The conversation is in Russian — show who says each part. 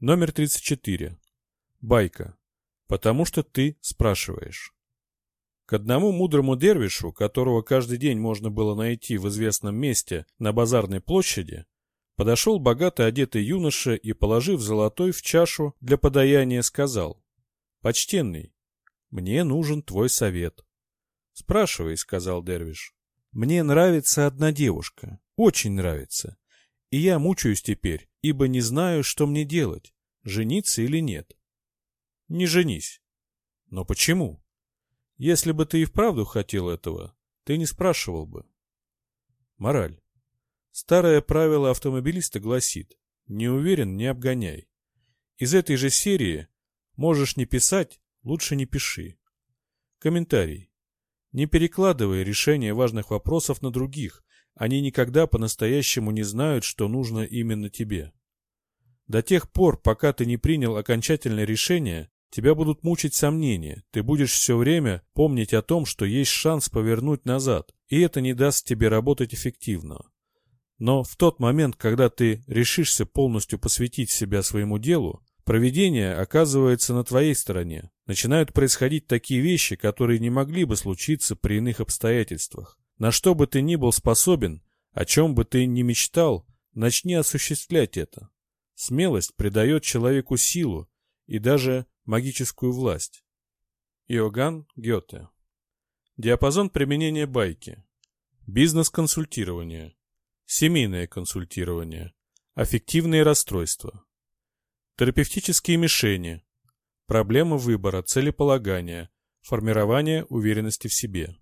Speaker 1: Номер 34. Байка. Потому что ты спрашиваешь. К одному мудрому дервишу, которого каждый день можно было найти в известном месте на базарной площади, подошел богато одетый юноша и, положив золотой в чашу для подаяния, сказал, «Почтенный, мне нужен твой совет». «Спрашивай», — сказал дервиш. «Мне нравится одна девушка, очень нравится, и я мучаюсь теперь, ибо не знаю, что мне делать, жениться или нет». «Не женись». «Но почему?» Если бы ты и вправду хотел этого, ты не спрашивал бы. Мораль. Старое правило автомобилиста гласит «Не уверен, не обгоняй». Из этой же серии «Можешь не писать, лучше не пиши». Комментарий. Не перекладывай решение важных вопросов на других, они никогда по-настоящему не знают, что нужно именно тебе. До тех пор, пока ты не принял окончательное решение, Тебя будут мучить сомнения, ты будешь все время помнить о том, что есть шанс повернуть назад, и это не даст тебе работать эффективно. Но в тот момент, когда ты решишься полностью посвятить себя своему делу, проведение оказывается на твоей стороне. Начинают происходить такие вещи, которые не могли бы случиться при иных обстоятельствах. На что бы ты ни был способен, о чем бы ты ни мечтал, начни осуществлять это. Смелость придает человеку силу и даже магическую власть. Иоганн Гёте. Диапазон применения байки. Бизнес-консультирование. Семейное консультирование. Аффективные расстройства. Терапевтические мишени. Проблемы выбора, целеполагания, формирование уверенности в себе.